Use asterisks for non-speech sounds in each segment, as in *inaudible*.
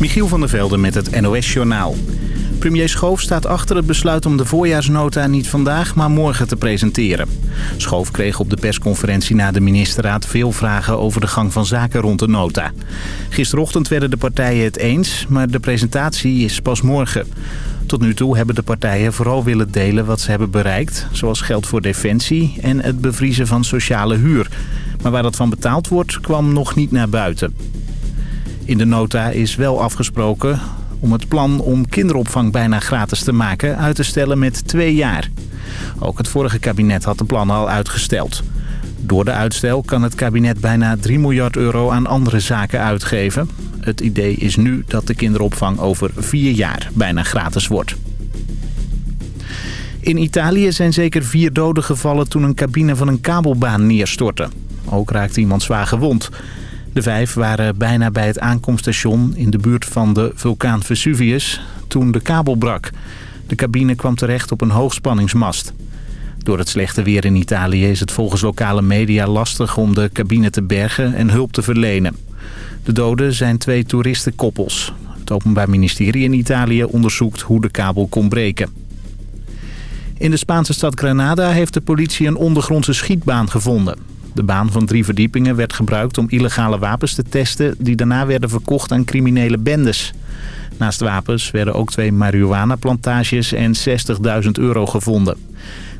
Michiel van der Velde met het NOS-journaal. Premier Schoof staat achter het besluit om de voorjaarsnota niet vandaag, maar morgen te presenteren. Schoof kreeg op de persconferentie na de ministerraad veel vragen over de gang van zaken rond de nota. Gisterochtend werden de partijen het eens, maar de presentatie is pas morgen. Tot nu toe hebben de partijen vooral willen delen wat ze hebben bereikt... zoals geld voor defensie en het bevriezen van sociale huur. Maar waar dat van betaald wordt, kwam nog niet naar buiten. In de nota is wel afgesproken om het plan om kinderopvang bijna gratis te maken uit te stellen met twee jaar. Ook het vorige kabinet had de plannen al uitgesteld. Door de uitstel kan het kabinet bijna 3 miljard euro aan andere zaken uitgeven. Het idee is nu dat de kinderopvang over vier jaar bijna gratis wordt. In Italië zijn zeker vier doden gevallen toen een cabine van een kabelbaan neerstortte. Ook raakte iemand zwaar gewond. De vijf waren bijna bij het aankomststation in de buurt van de vulkaan Vesuvius toen de kabel brak. De cabine kwam terecht op een hoogspanningsmast. Door het slechte weer in Italië is het volgens lokale media lastig om de cabine te bergen en hulp te verlenen. De doden zijn twee toeristenkoppels. Het Openbaar Ministerie in Italië onderzoekt hoe de kabel kon breken. In de Spaanse stad Granada heeft de politie een ondergrondse schietbaan gevonden. De baan van drie verdiepingen werd gebruikt om illegale wapens te testen... die daarna werden verkocht aan criminele bendes. Naast wapens werden ook twee marihuana-plantages en 60.000 euro gevonden.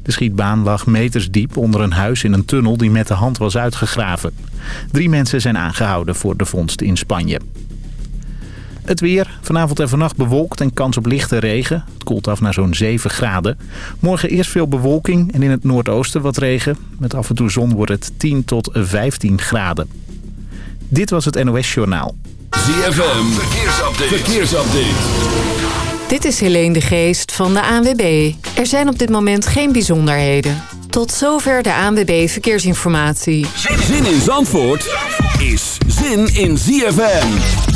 De schietbaan lag meters diep onder een huis in een tunnel die met de hand was uitgegraven. Drie mensen zijn aangehouden voor de vondst in Spanje. Het weer. Vanavond en vannacht bewolkt en kans op lichte regen. Het koelt af naar zo'n 7 graden. Morgen eerst veel bewolking en in het noordoosten wat regen. Met af en toe zon wordt het 10 tot 15 graden. Dit was het NOS Journaal. ZFM. Verkeersupdate. Verkeersupdate. Dit is Helene de Geest van de ANWB. Er zijn op dit moment geen bijzonderheden. Tot zover de ANWB Verkeersinformatie. Zin in Zandvoort is zin in ZFM.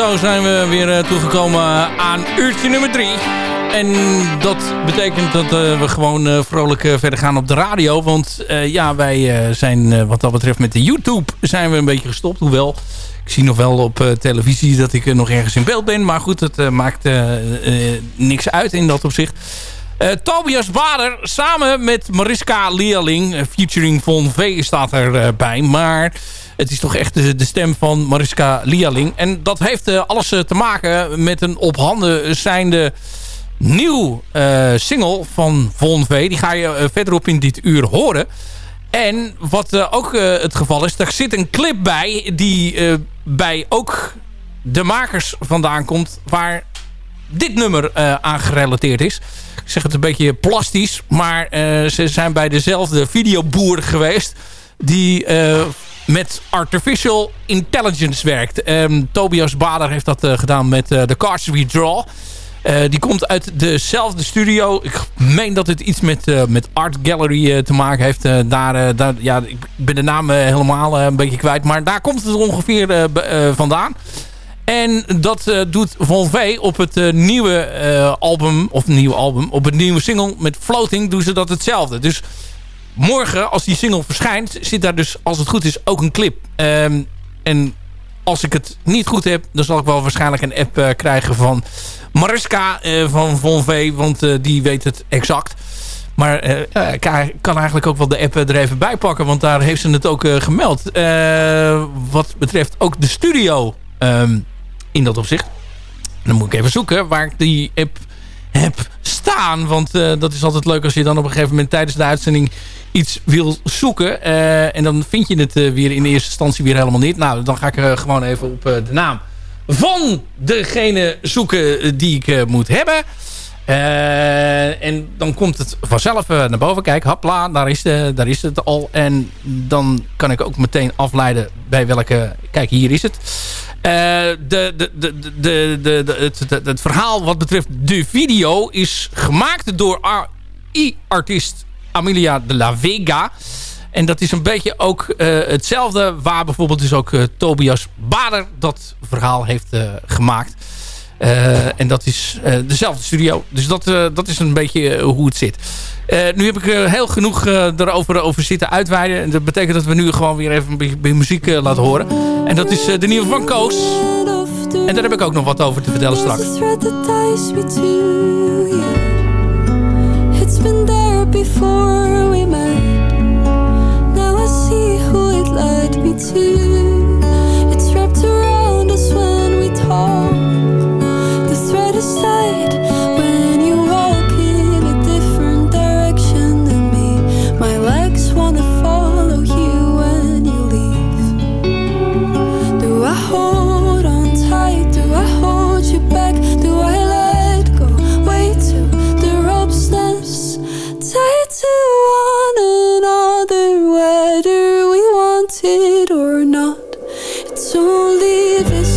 Zo zijn we weer toegekomen aan uurtje nummer 3. En dat betekent dat we gewoon vrolijk verder gaan op de radio. Want ja, wij zijn wat dat betreft met de YouTube zijn we een beetje gestopt. Hoewel, ik zie nog wel op televisie dat ik nog ergens in beeld ben. Maar goed, het maakt niks uit in dat opzicht. Uh, Tobias Bader samen met Mariska Leerling, uh, featuring Von V staat erbij. Maar het is toch echt de, stem van Mariska Leerling. En dat heeft uh, alles te maken met een op handen zijnde nieuw single van Von V. Die ga je verderop in dit uur horen. En wat ook het geval is, daar zit een clip bij die bij ook de makers vandaan komt... waar dit nummer aan gerelateerd is zeg het een beetje plastisch. Maar uh, ze zijn bij dezelfde videoboer geweest. Die uh, met artificial intelligence werkt. Um, Tobias Bader heeft dat uh, gedaan met de Cards We Draw. die komt uit dezelfde studio. Ik meen dat het iets met, met Art Gallery te maken heeft. daar, daar, ja, ik ben de naam helemaal een beetje kwijt. Maar daar komt het ongeveer vandaan. En dat uh, doet Von V op het uh, nieuwe uh, album, of nieuwe album, op het nieuwe single met Floating doen ze dat hetzelfde. Dus morgen, als die single verschijnt, zit daar dus, als het goed is, ook een clip. Um, en als ik het niet goed heb, dan zal ik wel waarschijnlijk een app krijgen van Mariska van Von V, want die weet het exact. Maar ik kan eigenlijk ook wel de app er even bij pakken, want daar heeft ze het ook gemeld. wat betreft ook de studio... Um, in dat opzicht. Dan moet ik even zoeken waar ik die app heb staan. Want uh, dat is altijd leuk als je dan op een gegeven moment tijdens de uitzending iets wil zoeken. Uh, en dan vind je het uh, weer in eerste instantie weer helemaal niet. Nou, dan ga ik gewoon even op de naam van degene zoeken die ik moet hebben. En dan komt het vanzelf naar boven. Kijk, hapla, daar is, de, daar is het al. En dan kan ik ook meteen afleiden bij welke... Kijk, hier is het. Uh, de, de, de, de, de, het, het, verhaal wat betreft de video is gemaakt door AI-artiest Amelia de la Vega. En dat is een beetje ook uh, hetzelfde waar bijvoorbeeld dus ook uh, Tobias Bader dat verhaal heeft gemaakt. En dat is dezelfde studio. Dus dat, dat is een beetje hoe het zit. nu heb ik heel genoeg erover over zitten uitweiden. En dat betekent dat we nu gewoon weer even een beetje muziek laten horen. En dat is de nieuwe van Koos. En daar heb ik ook nog wat over te vertellen straks. It's been there before we met. Now I see who it led me to. if it's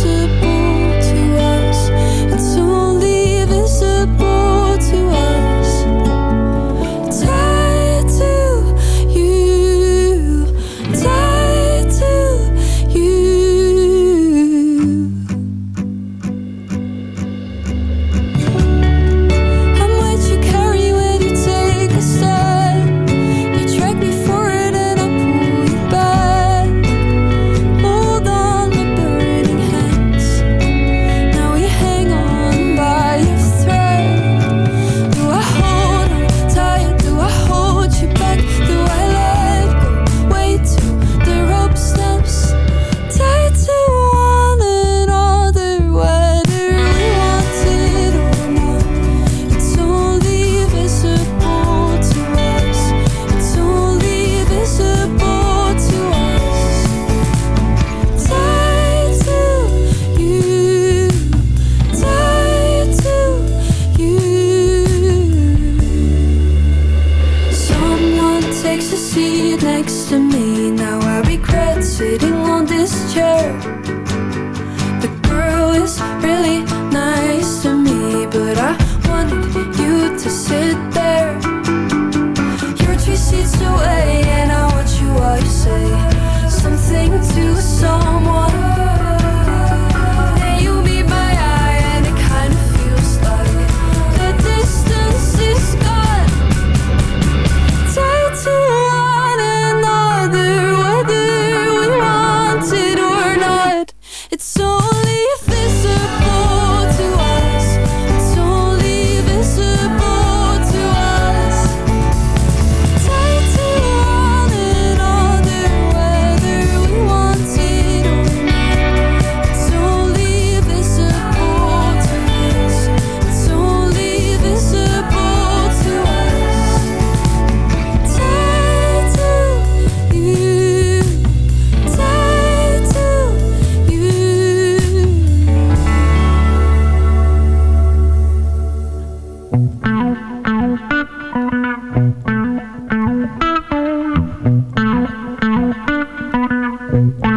Bye.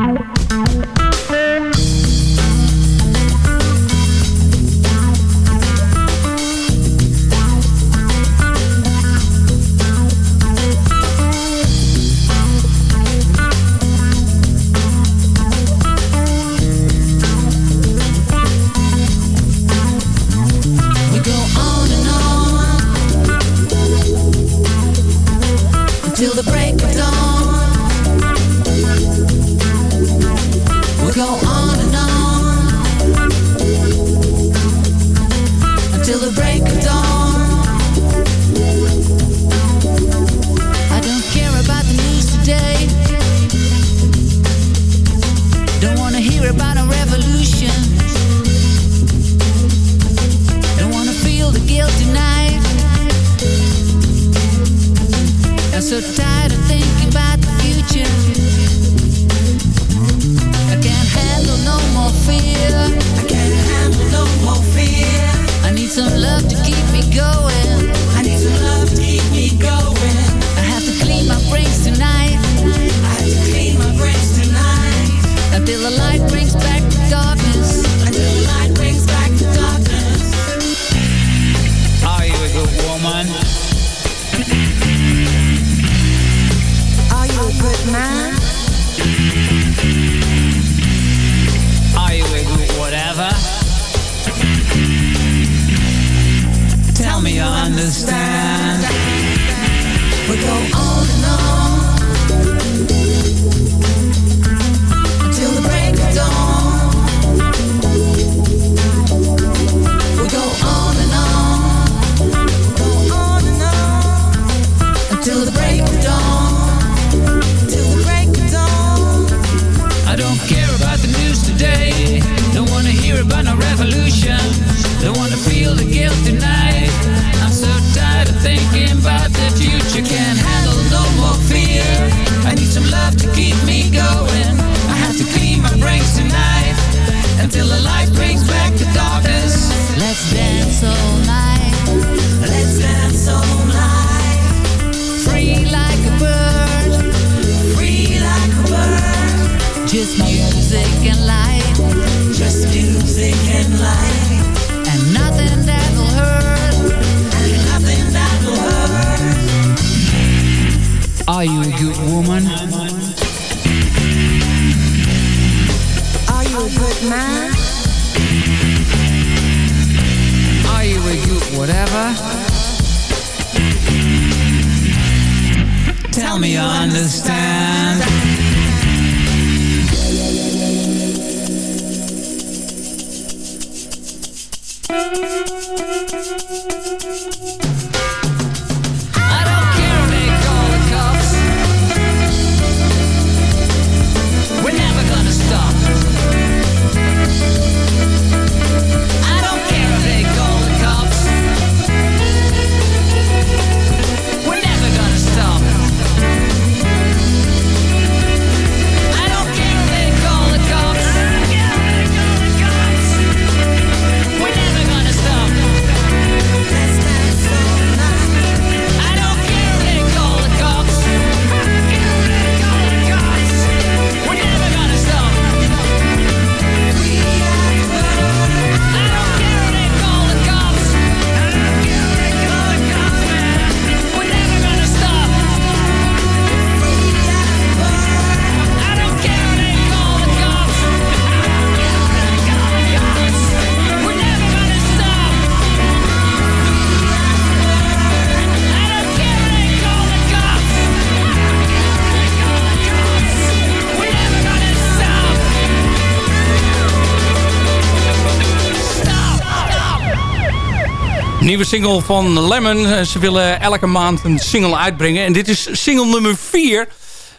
Nieuwe single van Lemon. Eh, ze willen elke maand een single uitbrengen. En dit is single nummer 4.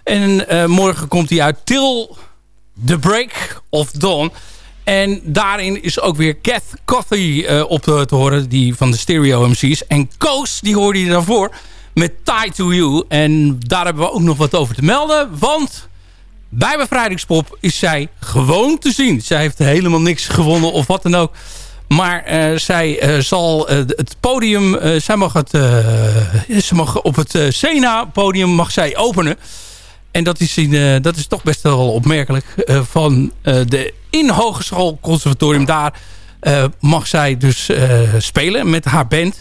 En uh, morgen komt hij uit Till the Break of Dawn. En daarin is ook weer Kath Coffey uh, op te, te, horen. Die van de Stereo MC's. En Koos, die hoorde je daarvoor. Met Tie to You. En daar hebben we ook nog wat over te melden. Want bij Bevrijdingspop is zij gewoon te zien. Zij heeft helemaal niks gewonnen of wat dan ook. Maar uh, zij uh, zal uh, het podium, zij mag het, ze mag op het Sena-podium mag zij openen. En dat is, dat is toch best wel opmerkelijk. van de in Hogeschool Conservatorium daar mag zij dus spelen met haar band.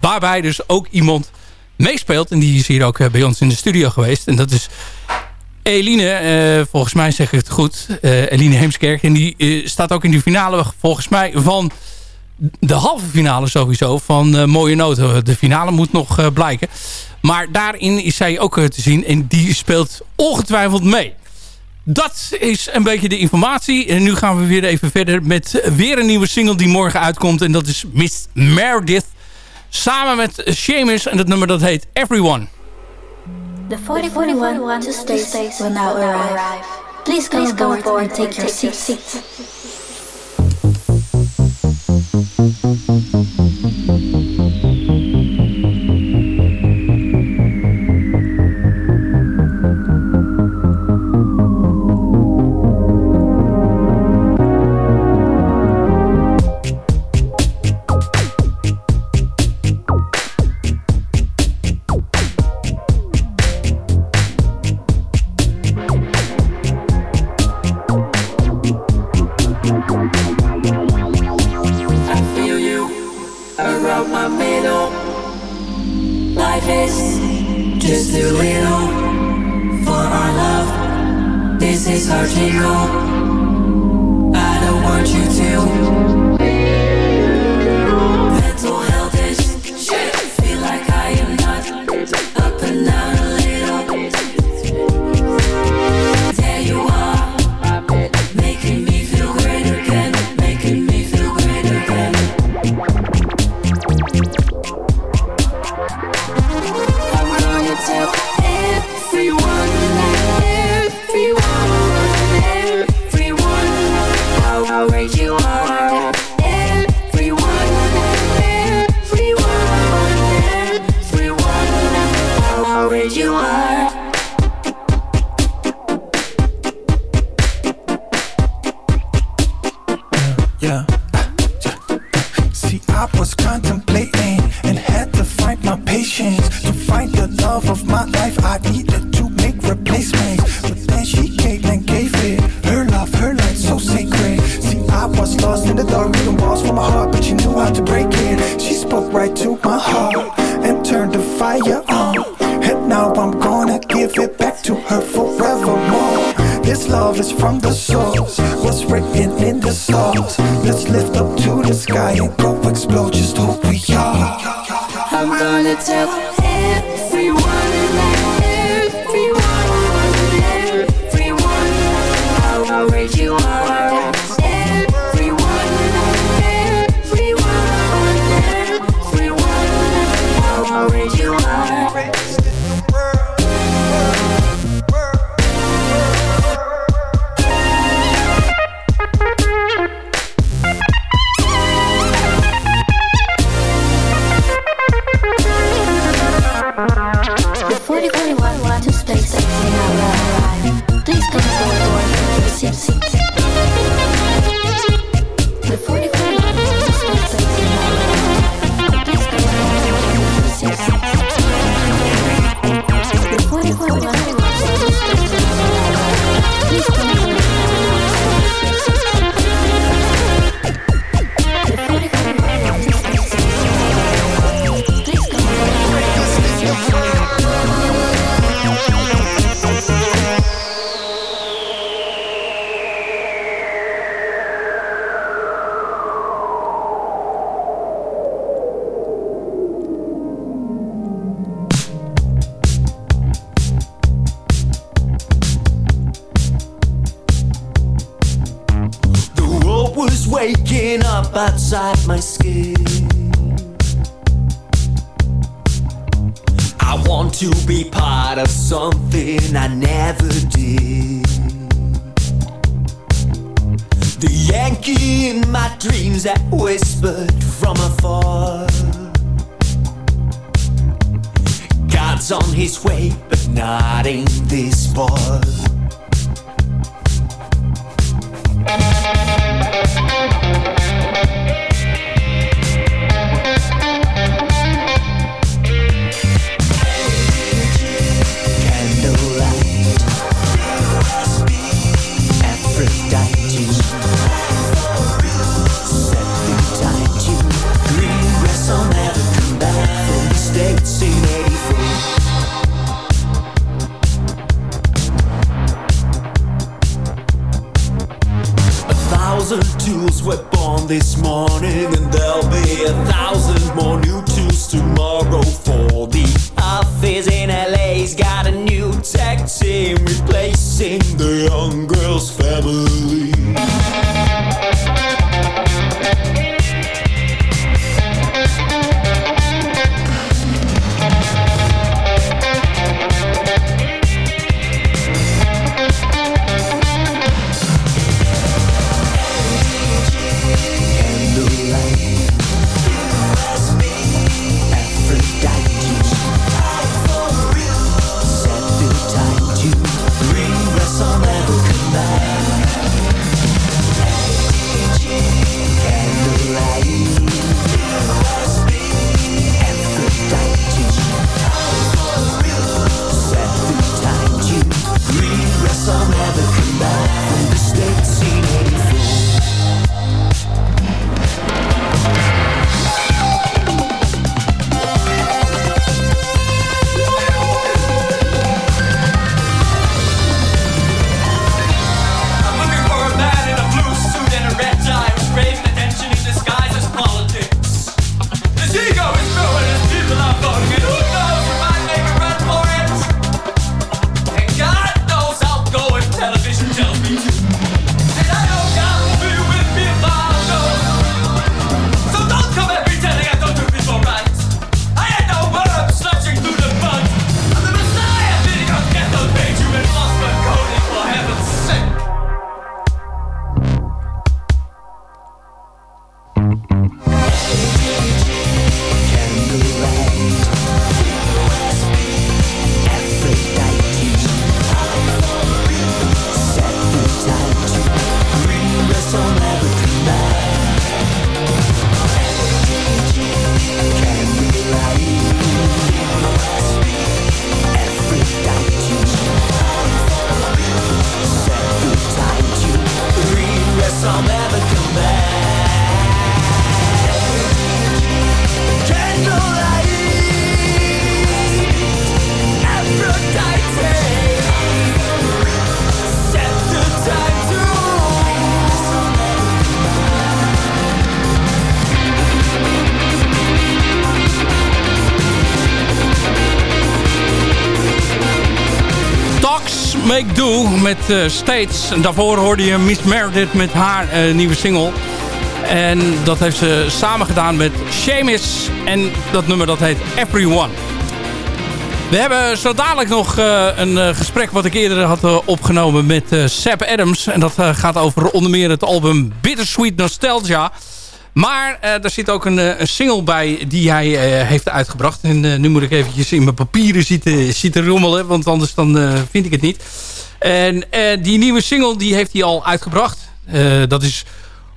Waarbij dus ook iemand meespeelt. En die is hier ook bij ons in de studio geweest. En dat is Eline, volgens mij zeg ik het goed. Eline Heemskerk. En die staat ook in de finale volgens mij van de halve finale sowieso van eh, Mooie Noten. Eh, de finale moet nog eh, blijken. Maar daarin is zij ook te zien en die speelt ongetwijfeld mee. Dat is een beetje de informatie. En nu gaan we weer even verder met weer een nieuwe single die morgen uitkomt. En dat is Miss Meredith. Samen met Seamus en het nummer dat heet Everyone. The 4041 to states will now arrive. Please come aboard and take your seat. thank you Start making walls for my heart, but she knew how to break it. She spoke right to my heart and turned the fire on. And now I'm gonna give it back to her forevermore. This love is from the source, what's written in the stars. Let's lift up to the sky and go explode. to be part of something I never did. The Yankee in my dreams that whispered from afar. God's on his way, but not in this bar. this morning. Uh, States. En daarvoor hoorde je Miss Meredith met haar uh, nieuwe single. En dat heeft ze samen gedaan met Seamus. En dat nummer dat heet Everyone. We hebben zo dadelijk nog uh, een gesprek wat ik eerder had opgenomen met Seb Adams. En dat gaat over onder meer het album Bittersweet Nostalgia. Maar daar zit ook een, single bij die hij heeft uitgebracht. En nu moet ik eventjes in mijn papieren zitten, zitten rommelen. Want anders dan vind ik het niet. En die nieuwe single die heeft hij al uitgebracht. dat is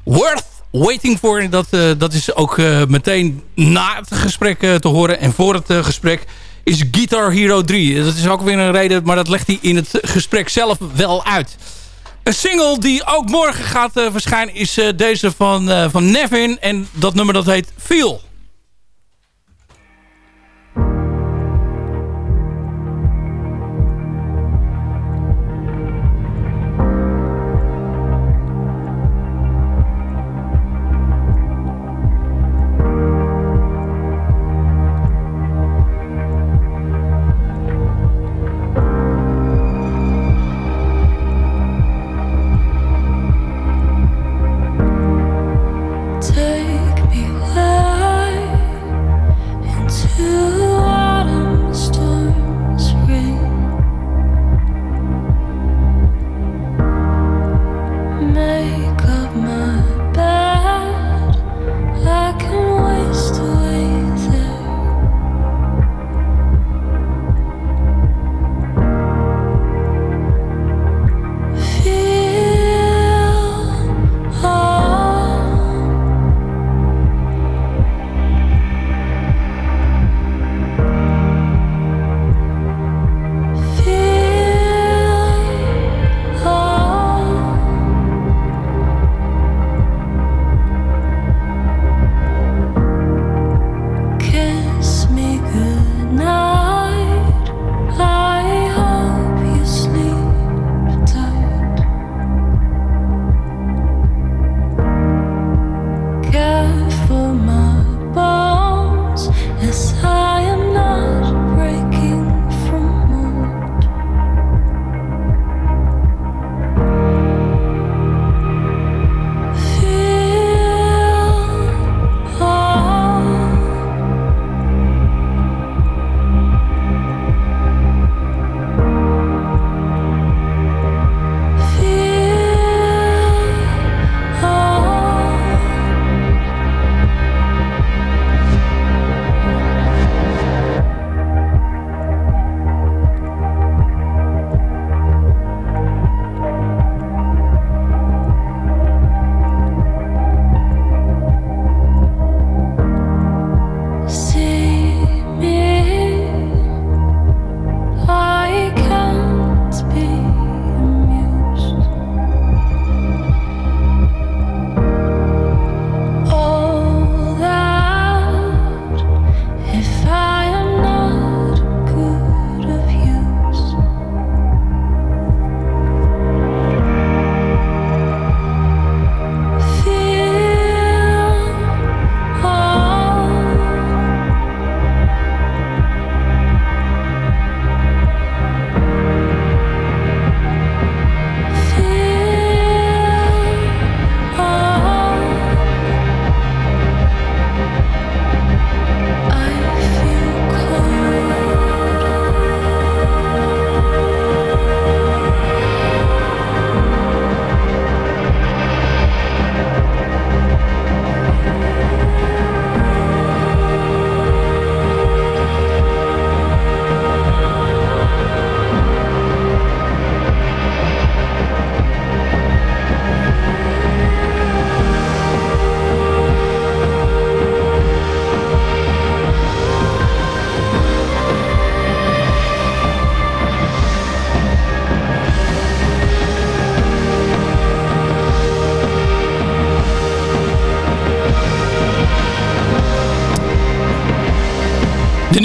Worth Waiting For. Dat, dat is ook meteen na het gesprek te horen. En voor het gesprek is Guitar Hero 3. Dat is ook weer een reden. Maar dat legt hij in het gesprek zelf wel uit. Een single die ook morgen gaat verschijnen is deze van, van Nevin. En dat nummer dat heet Feel.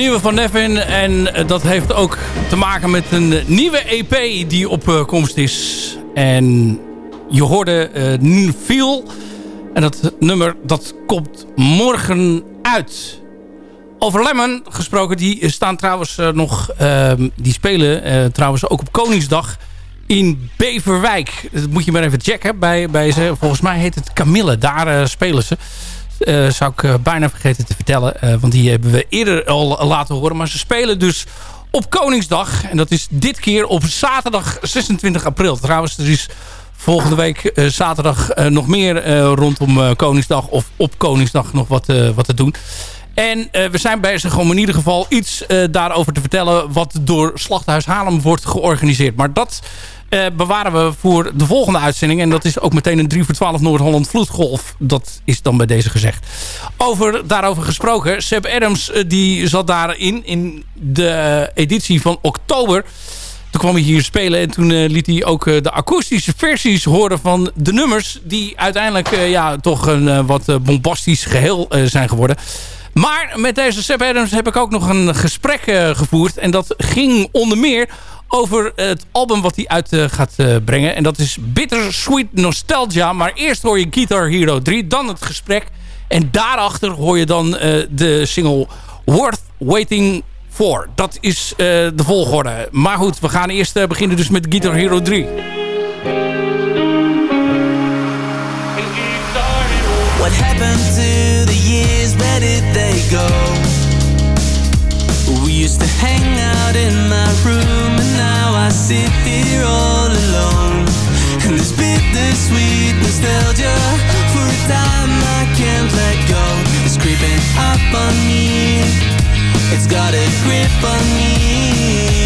Nieuwe van Nevin. En dat heeft ook te maken met een nieuwe EP die op komst is. En je hoorde uh, Feel. En dat nummer dat komt morgen uit. Over Lemon gesproken, die staan trouwens nog... Ehm, die spelen trouwens ook op Koningsdag in Beverwijk. Dat moet je maar even checken. Bij, bij ze, volgens mij heet het Camille. Daar spelen ze. Uh, zou ik uh, bijna vergeten te vertellen. Uh, want die hebben we eerder al laten horen. Maar ze spelen dus op Koningsdag. En dat is dit keer op zaterdag 26 april. Trouwens, er is volgende week zaterdag nog meer rondom Koningsdag. Of op Koningsdag nog wat, wat te doen. En we zijn bezig om in ieder geval iets daarover te vertellen... wat door Slachthuis Haarlem wordt georganiseerd. Maar dat uh, bewaren we voor de volgende uitzending. En dat is ook meteen een 3 voor 12 Noord-Holland vloedgolf. Dat is dan bij deze gezegd. Over, daarover gesproken. Seb Adams uh, die zat daarin in de editie van oktober. Toen kwam hij hier spelen en toen uh, liet hij ook de akoestische versies horen van de nummers. Die uiteindelijk ja, toch een wat bombastisch geheel zijn geworden. Maar met deze Seb Adams heb ik ook nog een gesprek gevoerd. En dat ging onder meer over het album wat hij uit uh, gaat uh, brengen. En dat is Bitter Sweet Nostalgia. Maar eerst hoor je Guitar Hero 3, dan het gesprek. En daarachter hoor je dan de single Worth Waiting For. Dat is de volgorde. Maar goed, we gaan eerst beginnen dus met Guitar Hero 3. What happened to the years, where did they go? We used to hang out in my room and now I sit here all alone. And this bittersweet nostalgia For a time I can't let go. It's creeping up on me. It's got a grip on me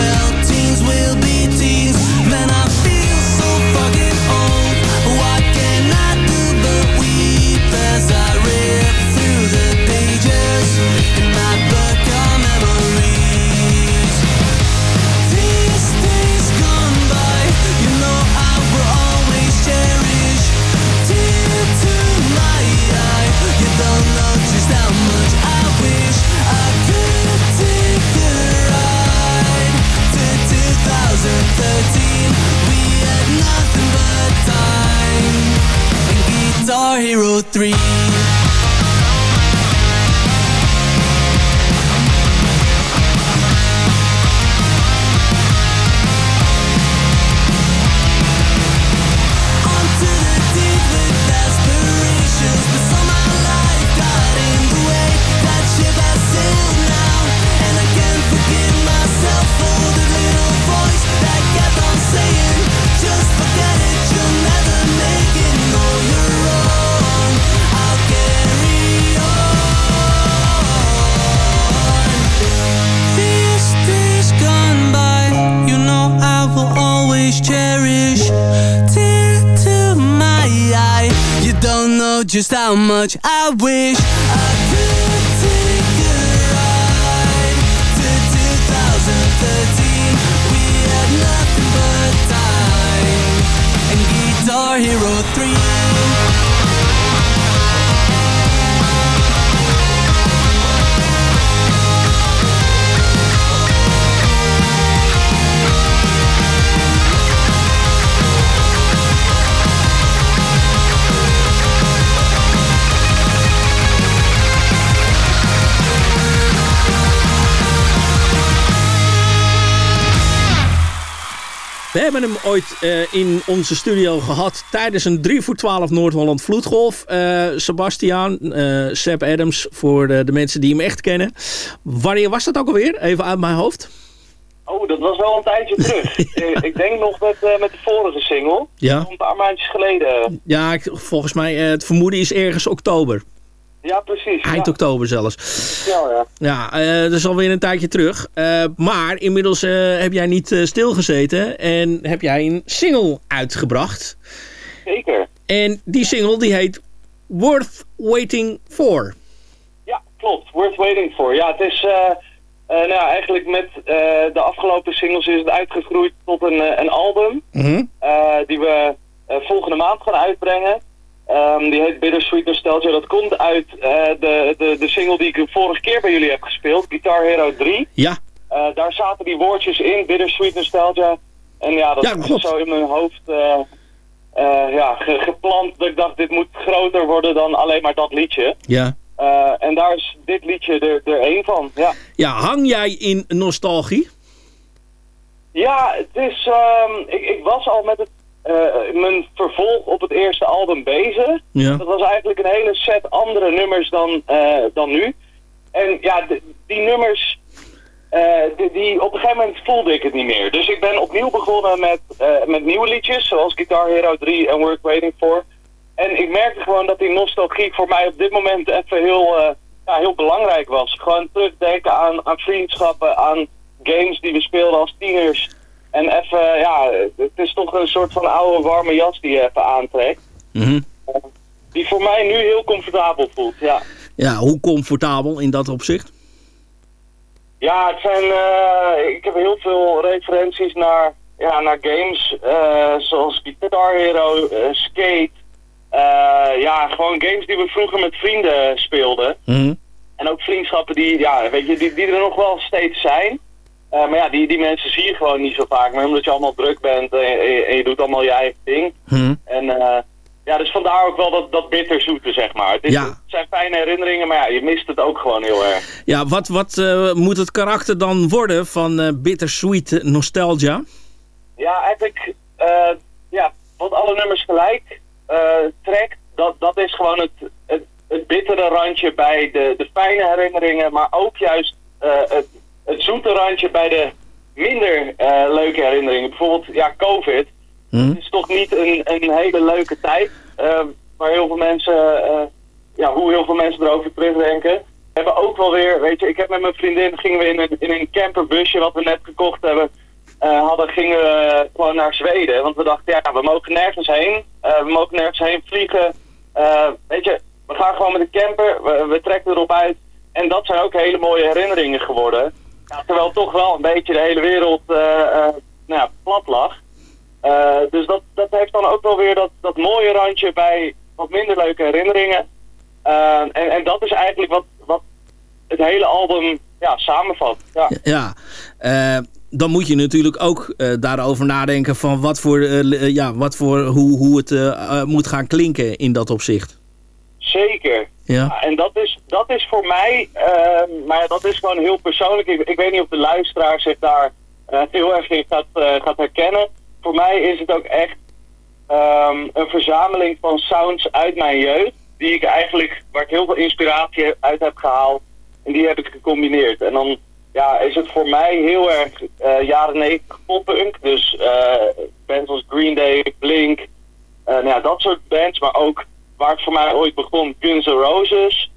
much I wish. We hebben hem ooit eh, in onze studio gehad tijdens een 3 voor 12 Noord-Holland vloedgolf. Uh, Sebastiaan, uh, Seb Adams, voor de, de, mensen die hem echt kennen. Wanneer was dat ook alweer? Even uit mijn hoofd. Oh, dat was wel een tijdje terug. *laughs* ik denk nog met, met de vorige single. Ja. Een paar maandjes geleden. Ja, ik, volgens mij, het vermoeden is ergens oktober. Ja, precies. Eind ja. oktober zelfs. Ja, ja. Ja, uh, dat is alweer een tijdje terug. Uh, maar inmiddels uh, heb jij niet stilgezeten en heb jij een single uitgebracht. Zeker. En die single die heet Worth Waiting For. Ja, klopt. Worth Waiting For. Ja, het is... nou ja, eigenlijk met de afgelopen singles is het uitgegroeid tot een, een album. -hmm. die we volgende maand gaan uitbrengen. Um, die heet Bittersweet Nostalgia. Dat komt uit uh, de, de, de single die ik vorige keer bij jullie heb gespeeld. Guitar Hero 3. Ja. Uh, daar zaten die woordjes in. Bittersweet Nostalgia. En ja, dat ja, is zo in mijn hoofd uh, ja, ge geplant. Dat ik dacht, dit moet groter worden dan alleen maar dat liedje. Ja. en daar is dit liedje er, er één van. Ja. ja, hang jij in nostalgie? Ja, het is... Um, ik, ik was al met het uh, mijn vervolg op het eerste album bezig. Ja. Dat was eigenlijk een hele set andere nummers dan, uh, dan nu. En ja, die nummers, uh, die, die, op een gegeven moment voelde ik het niet meer. Dus ik ben opnieuw begonnen met, met nieuwe liedjes, zoals Guitar Hero 3 en Work Waiting For. En ik merkte gewoon dat die nostalgie voor mij op dit moment even heel, ja, heel belangrijk was. Gewoon terugdenken aan, aan vriendschappen, aan games die we speelden als tieners. En even, ja, het is toch een soort van oude warme jas die je even aantrekt. Mm -hmm. Die voor mij nu heel comfortabel voelt, ja. Ja, hoe comfortabel in dat opzicht? Ja, het zijn, uh, ik heb heel veel referenties naar, ja, naar games uh, zoals Guitar Hero, uh, Skate. ja, gewoon games die we vroeger met vrienden speelden. Mm -hmm. En ook vriendschappen die, ja, weet je, die, die er nog wel steeds zijn. Uh, maar ja, die, die mensen zie je gewoon niet zo vaak. Maar omdat je allemaal druk bent en je, en je doet allemaal je eigen ding. Hmm. En uh, ja, dus vandaar ook wel dat, dat bitterzoete, zeg maar. Het, is, ja. het zijn fijne herinneringen, maar ja, je mist het ook gewoon heel erg. Ja, wat, wat uh, moet het karakter dan worden van bittersweet nostalgia? Ja, eigenlijk, ja, wat alle nummers gelijk trekt, dat, dat is gewoon het, het, het bittere randje bij de, de fijne herinneringen, maar ook juist het het zoete randje bij de minder uh, leuke herinneringen. Bijvoorbeeld, ja, COVID. Hmm. Het is toch niet een, een hele leuke tijd. Uh, waar heel veel mensen, uh, ja, hoe heel veel mensen erover terugdenken. We hebben ook wel weer, weet je, ik heb met mijn vriendin, gingen we in een, in een camperbusje wat we net gekocht hebben, hadden, gingen we gewoon naar Zweden. Want we dachten, ja, we mogen nergens heen. we mogen nergens heen vliegen. weet je, we gaan gewoon met de camper, we, we trekken erop uit. En dat zijn ook hele mooie herinneringen geworden. Ja, terwijl toch wel een beetje de hele wereld uh, uh, nou ja, plat lag. Uh, dus dat, dat heeft dan ook wel weer dat, dat mooie randje bij wat minder leuke herinneringen. en, en dat is eigenlijk wat, wat het hele album ja, samenvat. Ja, ja dan moet je natuurlijk ook daarover nadenken van wat voor, ja, wat voor, hoe, hoe het moet gaan klinken in dat opzicht. Zeker. Ja. En dat is, dat is voor mij, uh, maar dat is gewoon heel persoonlijk. Ik, weet niet of de luisteraar zich daar uh, heel erg in gaat, uh, gaat herkennen. Voor mij is het ook echt um, een verzameling van sounds uit mijn jeugd. Die ik eigenlijk, waar ik heel veel inspiratie uit heb gehaald. En die heb ik gecombineerd. En dan ja, is het voor mij heel erg jaren 90 poppunk. Dus bands als Green Day, Blink, nou ja, dat soort bands. Maar ook waar het voor mij ooit begon, Guns N' Roses.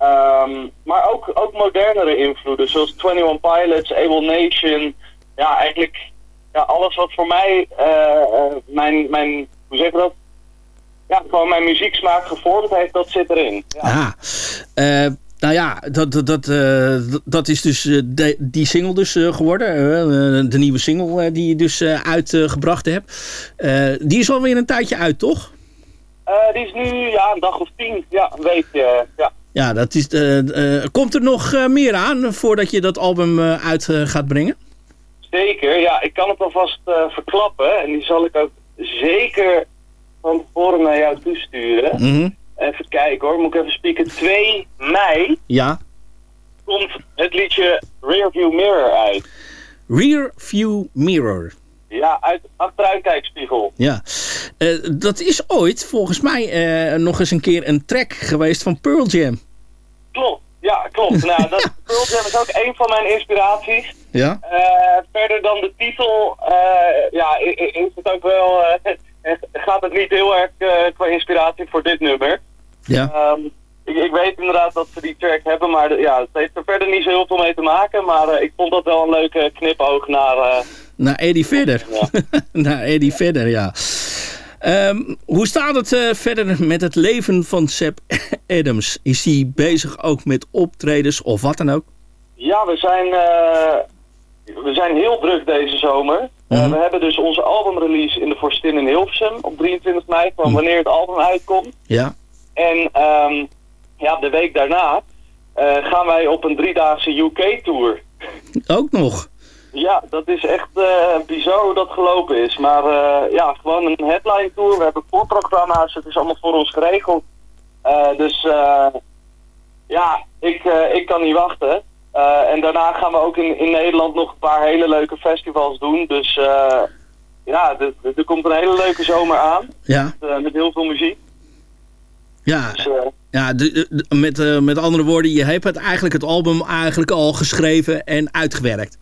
Um, maar ook, ook modernere invloeden, zoals 21 Pilots, Able Nation. Ja, eigenlijk ja, alles wat voor mij uh, mijn, mijn, hoe zeg je dat? Ja, gewoon mijn muzieksmaak gevormd heeft, dat zit erin. Ja. Uh, nou ja, dat, dat, dat, dat is dus die single dus geworden. de nieuwe single die je dus uitgebracht hebt. die is alweer een tijdje uit, toch? Uh, die is nu ja, een dag of tien, ja, een week. Uh, ja. ja, dat is, uh, komt er nog meer aan voordat je dat album uit gaat brengen? Zeker, ja. Ik kan het alvast verklappen. En die zal ik ook zeker van tevoren naar jou toesturen. Mm -hmm. Even kijken hoor, moet ik even spieken. 2 mei ja. komt het liedje Rearview Mirror uit. Rear View Mirror. Ja, uit achteruitkijkspiegel. Ja, Eh, dat is ooit volgens mij eh, nog eens een keer een track geweest van Pearl Jam. Klopt, ja, klopt. *laughs* nou, dat, Pearl Jam is ook een van mijn inspiraties. Ja? Eh, verder dan de titel, ja, is het ook wel, *laughs* gaat het niet heel erg qua inspiratie voor dit nummer. Ja. Ehm, ik, ik weet inderdaad dat ze die track hebben, maar ja, het heeft er verder niet zo heel veel mee te maken. Maar ik vond dat wel een leuke knipoog naar... Naar Eddie Vedder. *laughs* Naar Eddie Vedder, ja. Ehm, hoe staat het eh, verder met het leven van Seb *laughs* Adams? Is hij bezig ook met optredens of wat dan ook? Ja, we zijn, eh, we zijn heel druk deze zomer. Eh, Mhm. we hebben dus onze albumrelease in de Forstin in Hilversum op 23 mei, van Mhm. wanneer het album uitkomt. Ja. En ehm, ja, de week daarna gaan wij op een driedaagse UK-tour. Ook nog. Ja, dat is echt eh bizar hoe dat gelopen is. Maar eh, ja, gewoon een headline tour. We hebben voorprogramma's, het is allemaal voor ons geregeld. Eh, dus ja, ik, ik kan niet wachten. En daarna gaan we ook in, in Nederland nog een paar hele leuke festivals doen. Dus ja, er- komt een hele leuke zomer aan. Ja. eh, met heel veel muziek. Ja, Dus, ja de, de- de- met, met andere woorden, je hebt het eigenlijk het album eigenlijk al geschreven en uitgewerkt.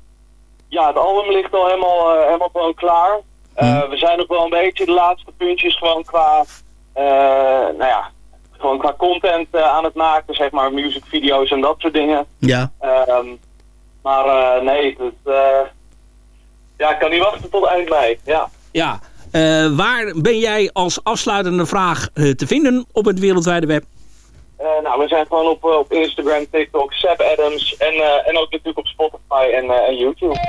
Ja, het album ligt al helemaal, eh, helemaal gewoon klaar. Eh, We zijn nog wel een beetje de laatste puntjes gewoon qua, eh, nou ja, gewoon qua content aan het maken, zeg maar, musicvideo's en dat soort dingen. Ja. Ehm, maar nee, het, ja, ik kan niet wachten tot eind mei. Ja. Ja. Waar ben jij als afsluitende vraag te vinden op het wereldwijde web? Eh, nou, we zijn gewoon op, eh, op Instagram, TikTok, Seb Adams en, eh, en ook natuurlijk op Spotify en, en YouTube.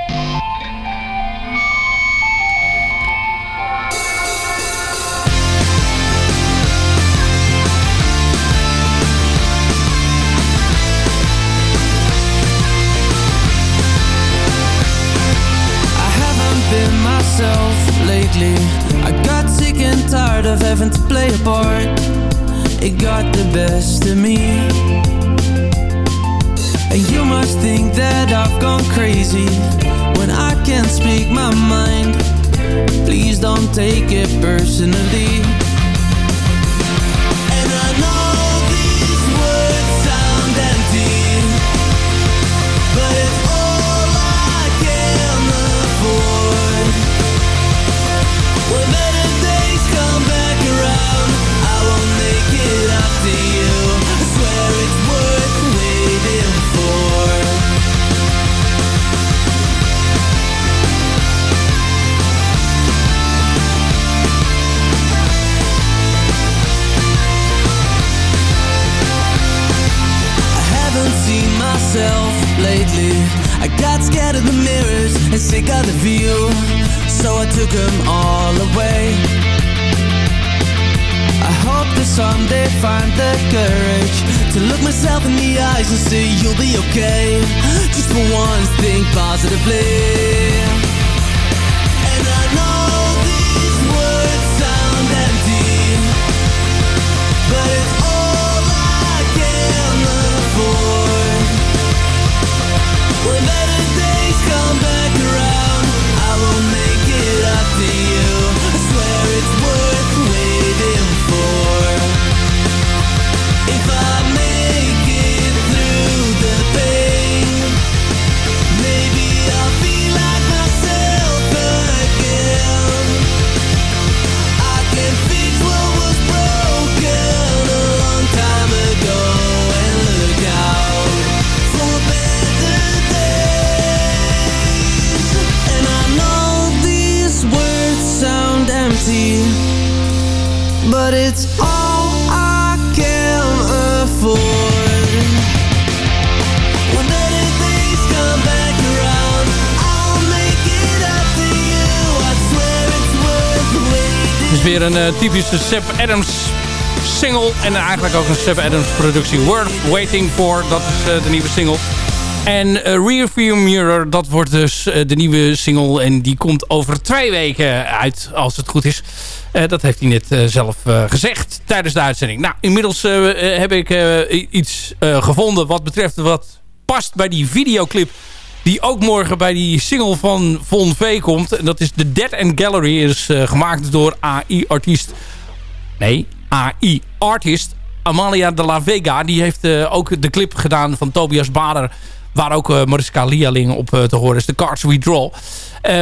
Lately. I got sick and tired of having to play a part. It got the best of me. And you must think that I've gone crazy when I can't speak my mind. Please don't take it personally. Weer een eh, typische Seb Adams single. En eigenlijk ook een Seb Adams productie. Worth Waiting For, dat is eh, de nieuwe single. En eh, Rearview Mirror, dat wordt dus de nieuwe single. En die komt over twee weken uit, als het goed is. Dat heeft hij net zelf gezegd tijdens de uitzending. Nou, inmiddels heb ik iets gevonden wat betreft wat past bij die videoclip Die ook morgen bij die single van Von V komt. En dat is The Dead and Gallery. is gemaakt door AI-artiest... Nee, AI-artist Amalia de la Vega. Die heeft ook de clip gedaan van Tobias Bader Waar ook uh, Mariska Lialing op te horen is. De Cards We Draw.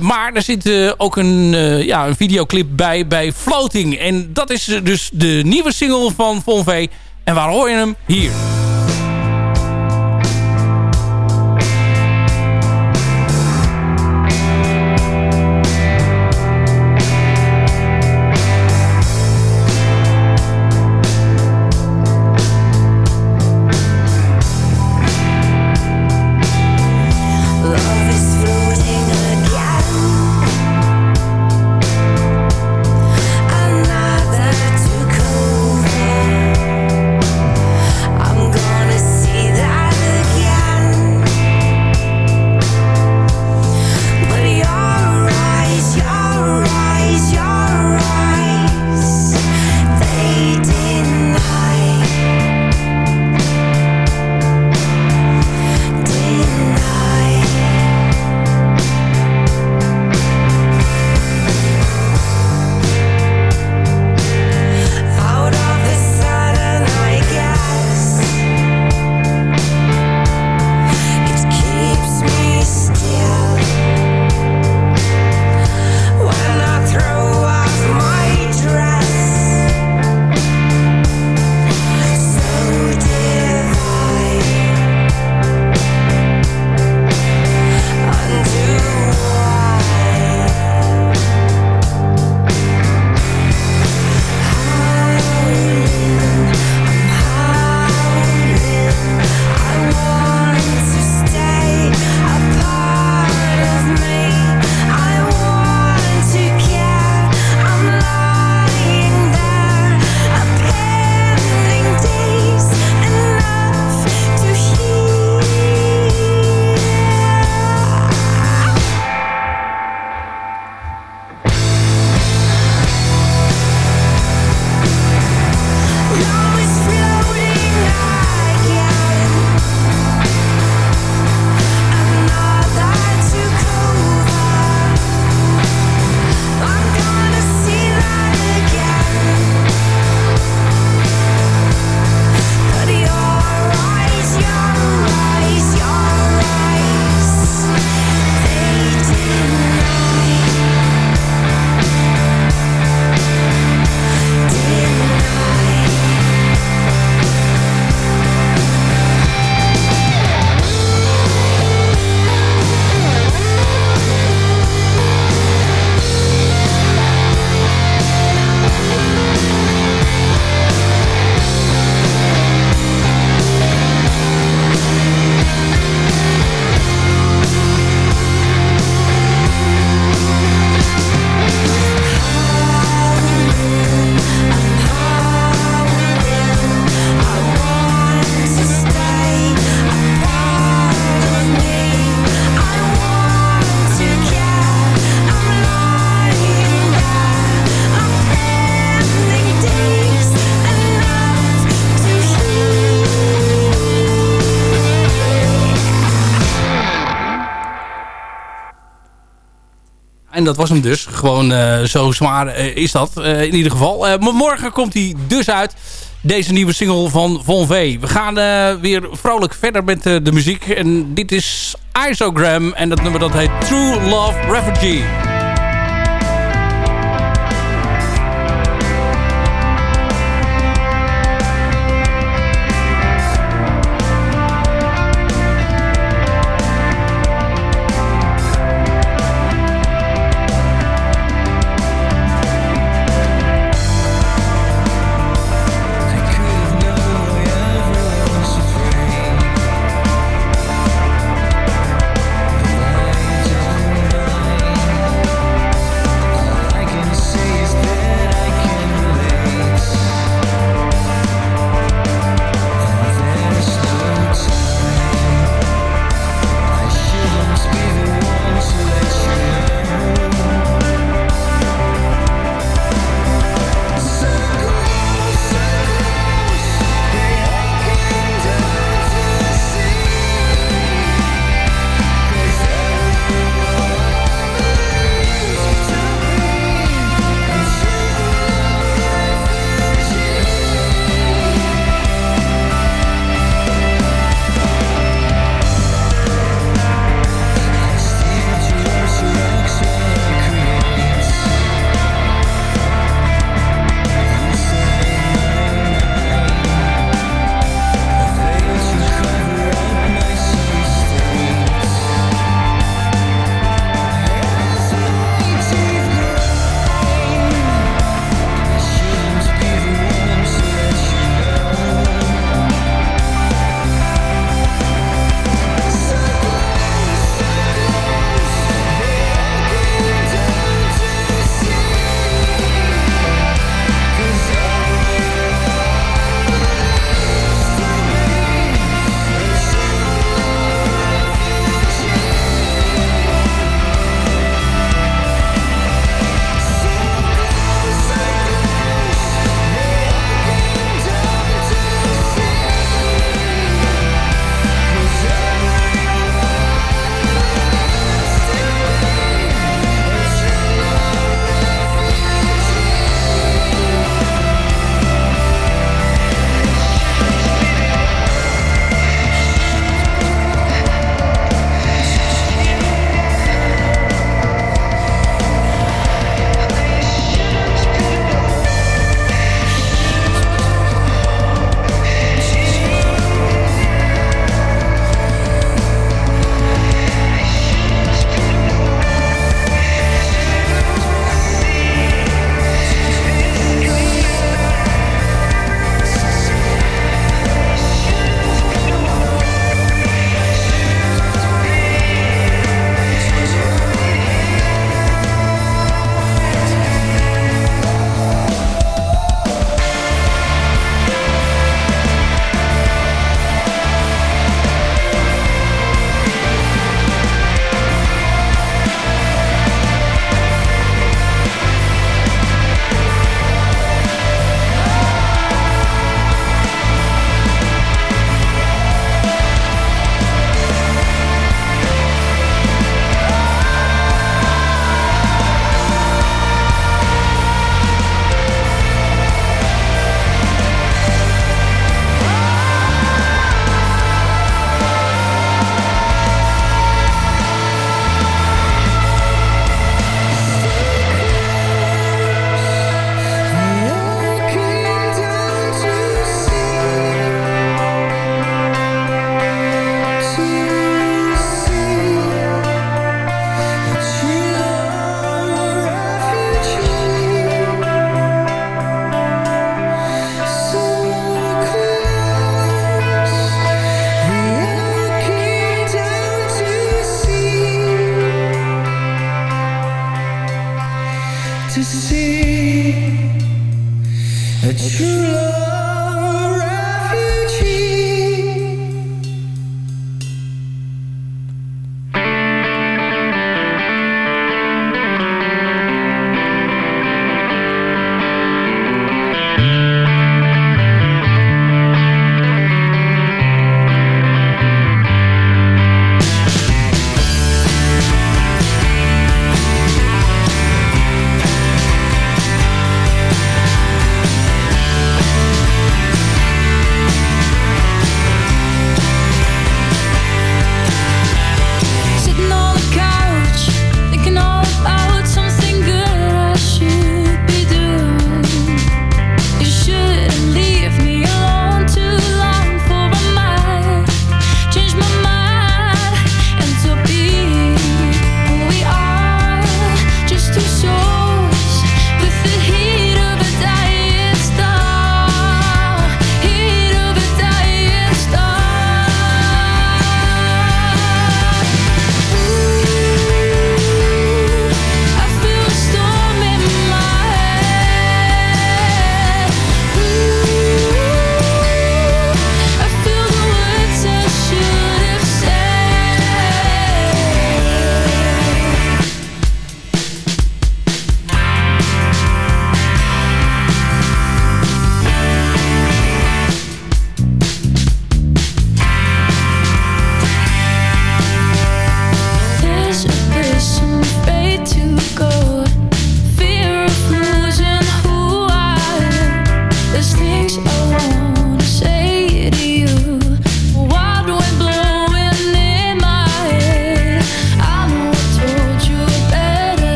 Maar er zit ook een, ja, een videoclip bij bij Floating. En dat is dus de nieuwe single van Von V. En waar hoor je hem? Hier. Dat was hem dus. Gewoon uh, zo zwaar uh, is dat uh, in ieder geval. maar morgen komt hij dus uit. Deze nieuwe single van Von V. We gaan weer vrolijk verder met de muziek. En dit is Isogram. En dat nummer dat heet True Love Refugee.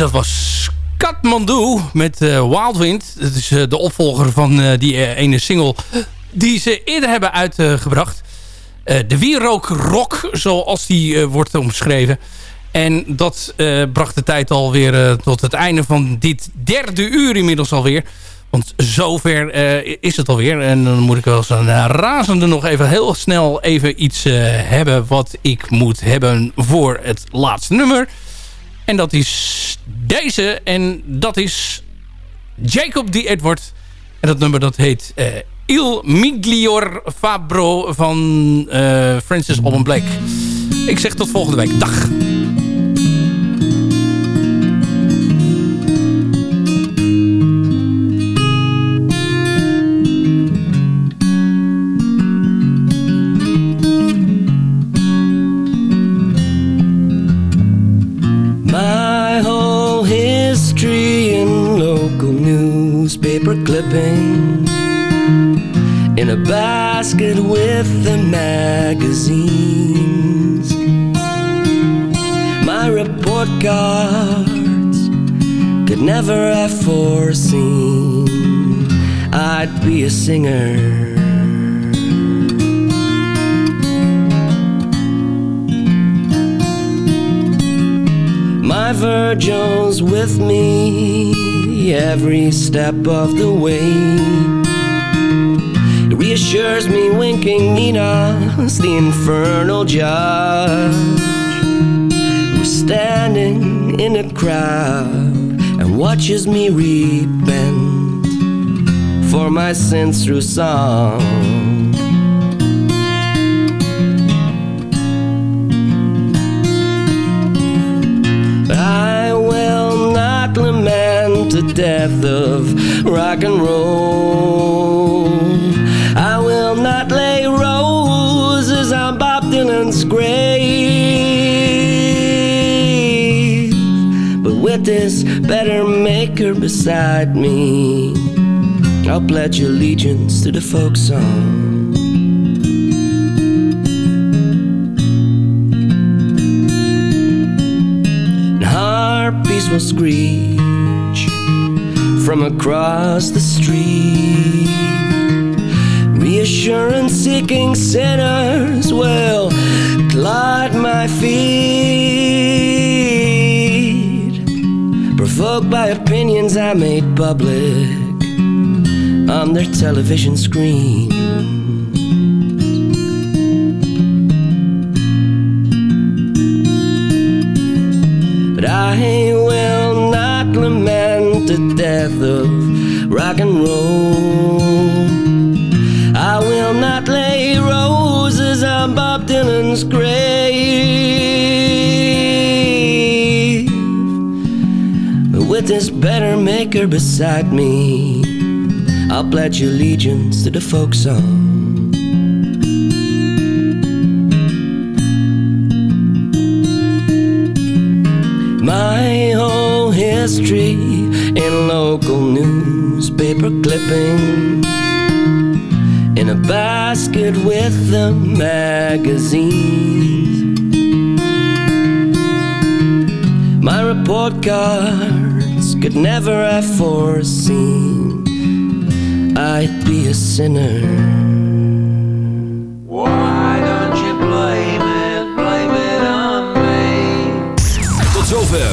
dat was Katmandu met uh, Wild Wind. Dat is eh, de opvolger van eh, die ene single die ze eerder hebben uitgebracht. de Wierook Rock, zoals die wordt omschreven. En dat bracht de tijd alweer tot het einde van dit derde uur inmiddels alweer. Want zover is het alweer. En dan moet ik wel eens een razende nog even heel snel even iets hebben... wat ik moet hebben voor het laatste nummer. En dat is deze. En dat is Jacob D. Edward. En dat nummer dat heet eh, Il Miglior Fabro van uh, Francis Alban Blake. Ik zeg tot volgende week. Dag. in a basket with the magazines. My report cards could never have foreseen I'd be a singer. My Virgil's with me every step of the way. It reassures me winking Nina's the infernal judge who's standing in a crowd and watches me repent for my sins through song. Death of rock and roll. I will not lay roses on Bob Dylan's grave. But with this better maker beside me, I'll pledge allegiance to the folk song. Will screech from across the street. Reassurance seeking sinners will clod my feet. Provoked by opinions I made public on their television screen. But I the death of rock and roll. I will not lay roses on Bob Dylan's grave. With this better maker beside me, I'll pledge allegiance to the folk song. My whole history in local newspaper clippings in a basket with the magazines. My report cards could never have foreseen I'd be a sinner.